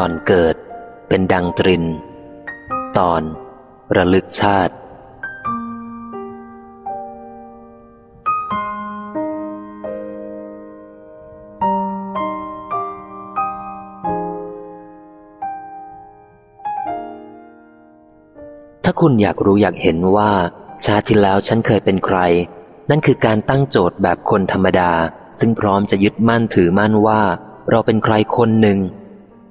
ก่อนเกิด เป็นดังตริน ตอน ระลึกชาติ ถ้าคุณอยากรู้อยากเห็นว่า ชาติที่แล้วฉันเคยเป็นใคร นั่นคือการตั้งโจทย์แบบคนธรรมดา ซึ่งพร้อมจะยึดมั่นถือมั่นว่า เราเป็นใครคนหนึ่ง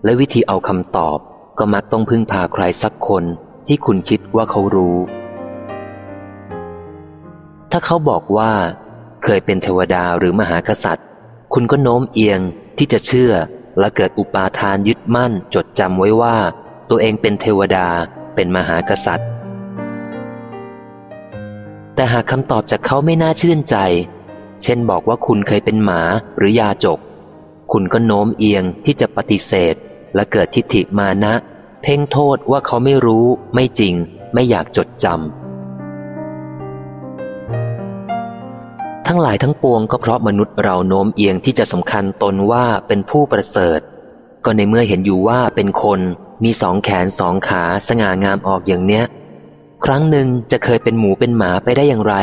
และวิธีเอาคำตอบก็มักต้องพึ่งพาใครสักคนที่คุณคิดว่าเขารู้ ถ้าเขาบอกว่า เคยเป็นเทวดาหรือมหากษัตริย์ คุณก็โน้มเอียงที่จะเชื่อและเกิดอุปาทานยึดมั่น จดจำไว้ว่า ตัวเองเป็นเทวดาเป็นมหากษัตริย์ แต่หากคำตอบจากเขาไม่น่าชื่นใจ เช่นบอกว่าคุณเคยเป็นหมาหรือยาจก คุณก็โน้มเอียงที่จะปฏิเสธ และเกิดทิฏฐิมานะ เพ่งโทษว่าเขาไม่รู้ ไม่จริง ไม่อยากจดจำทั้งหลายทั้งปวงก็เพราะมนุษย์เราโน้มเอียงที่จะสำคัญตนว่าเป็นผู้ประเสริฐ ก็ในเมื่อเห็นอยู่ว่าเป็นคนมีสองแขนสองขาสง่างามออกอย่างเนี้ย ครั้งหนึ่งจะเคยเป็นหมูเป็นหมาไปได้อย่างไร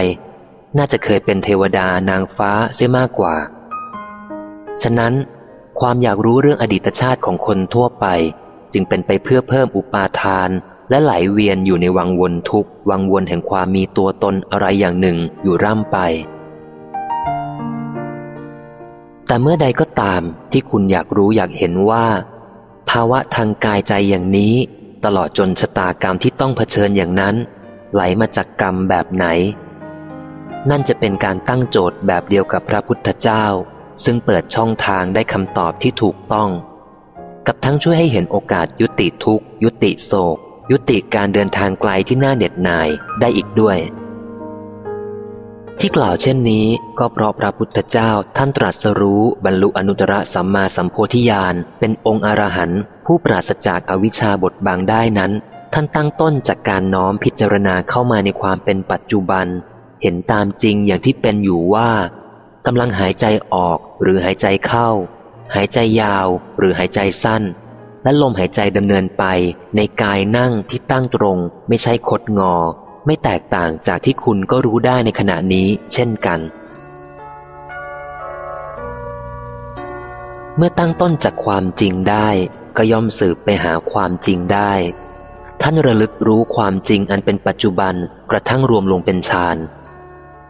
น่าจะเคยเป็นเทวดานางฟ้าเสียมากกว่า ฉะนั้น ความอยากรู้เรื่องอดีตชาติของคนทั่วไป จึงเป็นไปเพื่อเพิ่มอุปาทาน และไหลเวียนอยู่ในวังวนทุกวังวนแห่งความมีตัวตนอะไรอย่างหนึ่งอยู่ร่ำไป แต่เมื่อใดก็ตามที่คุณอยากรู้อยากเห็นว่า ภาวะทางกายใจอย่างนี้ ตลอดจนชะตากรรมที่ต้องเผชิญอย่างนั้น ไหลมาจากกรรมแบบไหน นั่นจะเป็นการตั้งโจทย์แบบเดียวกับพระพุทธเจ้า ซึ่งเปิดช่องทางได้คำตอบที่ถูกต้อง กับทั้งช่วยให้เห็นโอกาสยุติทุกยุติโศก ยุติการเดินทางไกลที่น่าเหน็ดหน่ายได้อีกด้วย ที่กล่าวเช่นนี้ก็เพราะพระพุทธเจ้าท่านตรัสรู้บรรลุอนุตตรสัมมาสัมโพธิญาณเป็นองค์อรหันต์ผู้ปราศจากอวิชชาบทบังได้นั้น ท่านตั้งต้นจากการน้อมพิจารณาเข้ามาในความเป็นปัจจุบัน เห็นตามจริงอย่างที่เป็นอยู่ว่า กำลังหายใจออกหรือหายใจเข้า หายใจยาวหรือหายใจสั้น และลมหายใจดำเนินไปในกายนั่งที่ตั้งตรง ไม่ใช่คดงอ ไม่แตกต่างจากที่คุณก็รู้ได้ในขณะนี้เช่นกัน เมื่อตั้งต้นจากความจริงได้ ก็ย่อมสืบไปหาความจริงได้ ท่านระลึกรู้ความจริงอันเป็นปัจจุบันกระทั่งรวมลงเป็นฌาน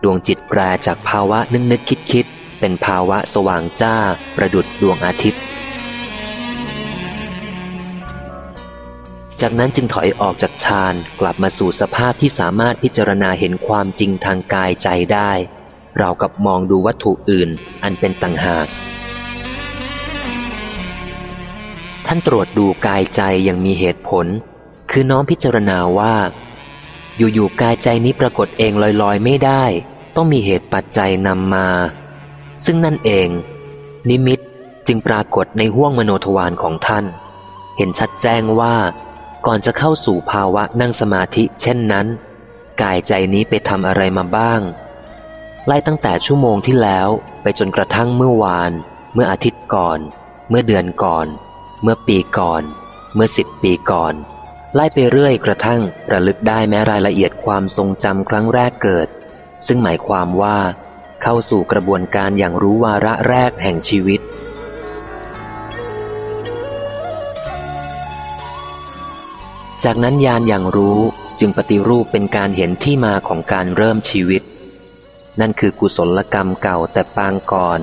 ดวงจิตแปรจากภาวะนึกนึกคิดคิดเป็นภาวะสว่างจ้า ประดุดดวงอาทิตย์ จากนั้นจึงถอยออกจากฌานกลับมาสู่สภาพที่สามารถพิจารณาเห็นความจริงทางกายใจได้ เรากับมองดูวัตถุอื่น อันเป็นต่างหาก ท่านตรวจดูกายใจอย่างมีเหตุผล คือน้อมพิจารณาว่า อยู่ๆกายใจนี้ปรากฏเองลอยๆไม่ได้ ต้องมีเหตุปัจจัยนำมา ซึ่งนั่นเอง นิมิตจึงปรากฏในห้วงมโนทวารของท่าน เห็นชัดแจ้งว่า ก่อนจะเข้าสู่ภาวะนั่งสมาธิเช่นนั้น กายใจนี้ไปทำอะไรมาบ้าง ไล่ตั้งแต่ชั่วโมงที่แล้วไปจนกระทั่งเมื่อวาน เมื่ออาทิตย์ก่อน เมื่อเดือนก่อน เมื่อปีก่อน เมื่อสิบปีก่อน ไล่ไปเรื่อยกระทั่งระลึกได้แม้รายละเอียดความทรงจำครั้งแรกเกิด ซึ่งหมายความว่า เข้าสู่กระบวนการอย่างรู้วาระแรกแห่งชีวิต จากนั้นยานอย่างรู้จึงปฏิรูปเป็นการเห็นที่มาของการเริ่มชีวิต นั่นคือกุศลกรรมเก่าแต่ปางก่อน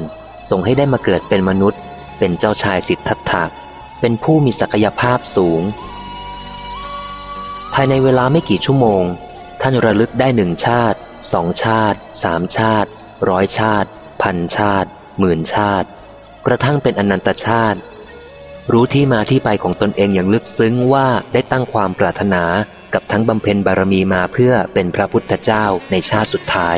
ส่งให้ได้มาเกิดเป็นมนุษย์ เป็นเจ้าชายสิทธัตถะเป็นผู้มีศักยภาพสูงายในเวลาไม่กี่ชั่วโมง ท่านระลึกได้หนึ่งชาติสองชาติสามชาติ ร้อยชาติ พันชาติ หมื่นชาติ กระทั่งเป็นอนันตชาติ รู้ที่มาที่ไปของตนเองอย่างลึกซึ้งว่าได้ตั้งความปรารถนากับทั้งบำเพ็ญบารมีมาเพื่อเป็นพระพุทธเจ้าในชาติสุดท้าย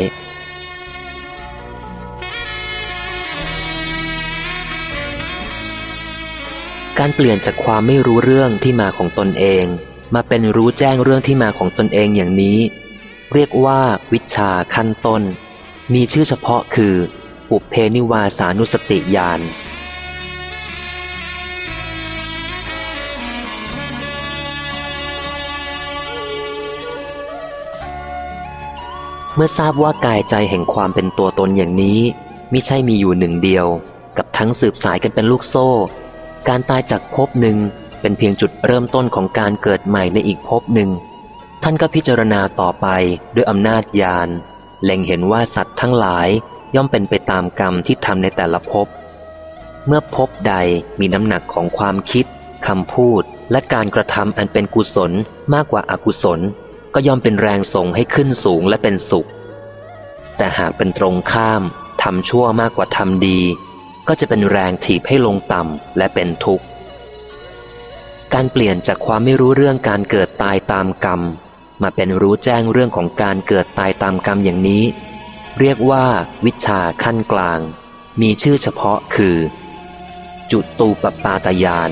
การเปลี่ยนจากความไม่รู้เรื่องที่มาของตนเอง มาเป็นรู้แจ้งเรื่องที่มาของตนเองอย่างนี้ เรียกว่าวิชาขั้นต้น มีชื่อเฉพาะคืออุเพนิวาสานุสติญาณเมื่อทราบว่ากายใจแห่งความเป็นตัวตนอย่างนี้มิใช่มีอยู่หนึ่งเดียว กับทั้งสืบสายกันเป็นลูกโซ่ การตายจากภพหนึ่ง เป็นเพียงจุดเริ่มต้นของการเกิดใหม่ในอีกภพหนึ่ง ท่านก็พิจารณาต่อไปด้วยอำนาจญาณเล็งเห็นว่าสัตว์ทั้งหลายย่อมเป็นไปตามกรรมที่ทำในแต่ละภพ เมื่อภพใดมีน้ำหนักของความคิดคำพูด และการกระทำอันเป็นกุศลมากกว่าอากุศล ก็ย่อมเป็นแรงส่งให้ขึ้นสูงและเป็นสุข แต่หากเป็นตรงข้ามทำชั่วมากกว่าทำดี ก็จะเป็นแรงถีบให้ลงต่ำและเป็นทุกข์ การเปลี่ยนจากความไม่รู้เรื่องการเกิดตายตามกรรม มาเป็นรู้แจ้งเรื่องของการเกิดตายตามกรรมอย่างนี้ เรียกว่า วิชาขั้นกลาง มีชื่อเฉพาะคือ จุตูปปาตยาน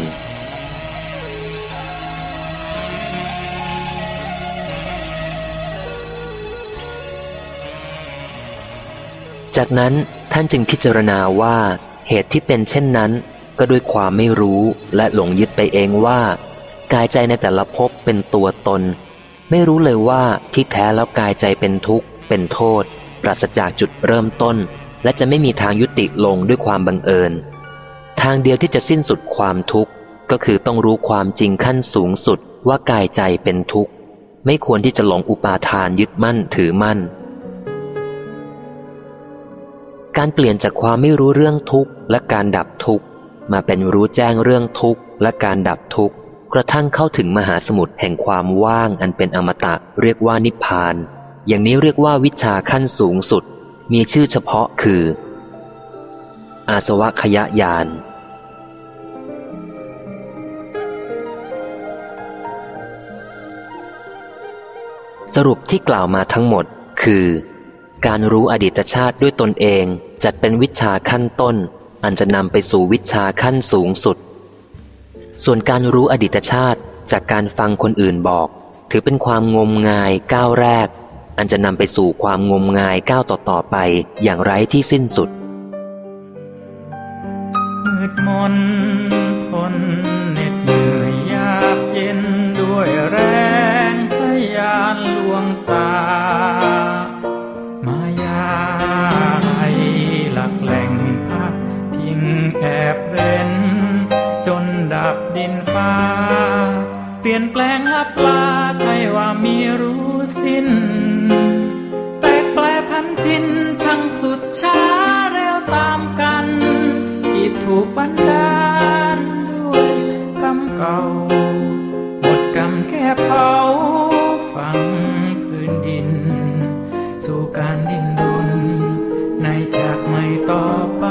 จากนั้นท่านจึงพิจารณาว่าเหตุที่เป็นเช่นนั้น ก็ด้วยความไม่รู้และหลงยึดไปเองว่า กายใจในแต่ละภพเป็นตัวตน ไม่รู้เลยว่าที่แท้แล้วกายใจเป็นทุกข์ เป็นโทษ ปราศจากจุดเริ่มต้น และจะไม่มีทางยุติลงด้วยความบังเอิญ ทางเดียวที่จะสิ้นสุดความทุกข์ ก็คือต้องรู้ความจริงขั้นสูงสุดว่ากายใจเป็นทุกข์ ไม่ควรที่จะหลงอุปาทานยึดมั่นถือมั่นการเปลี่ยนจากความไม่รู้เรื่องทุกข์และการดับทุกข์ มาเป็นรู้แจ้งเรื่องทุกข์และการดับทุกข์ กระทั่งเข้าถึงมหาสมุทรแห่งความว่างอันเป็นอมตะเรียกว่านิพพาน อย่างนี้เรียกว่าวิชาขั้นสูงสุด มีชื่อเฉพาะคือ อาสวะขยะยานสรุปที่กล่าวมาทั้งหมดคือ การรู้อดีตชาติด้วยตนเองจัดเป็นวิชาขั้นต้น อันจะนำไปสู่วิชาขั้นสูงสุด ส่วนการรู้อดีตชาติจากการฟังคนอื่นบอก ถือเป็นความงมงายก้าวแรก อันจะนำไปสู่ความงมงายก้าวต่อๆไปอย่างไร้ที่สิ้นสุดมืดมนทนเหน็ดเหนื่อยยากเย็นด้วยแรงพยานลวงตา ดับดินฟ้า เปลี่ยนแปลงลับลาใช่ว่ามีรู้สิ้น แตกแปลพันทินทั้งสุดช้าเร็วตามกันที่ถูกบันดาลด้วยกรรมเก่าหมดกรรมแค่เผาฝังพื้นดิน สู่การดินดนในจากไม่ต่อไป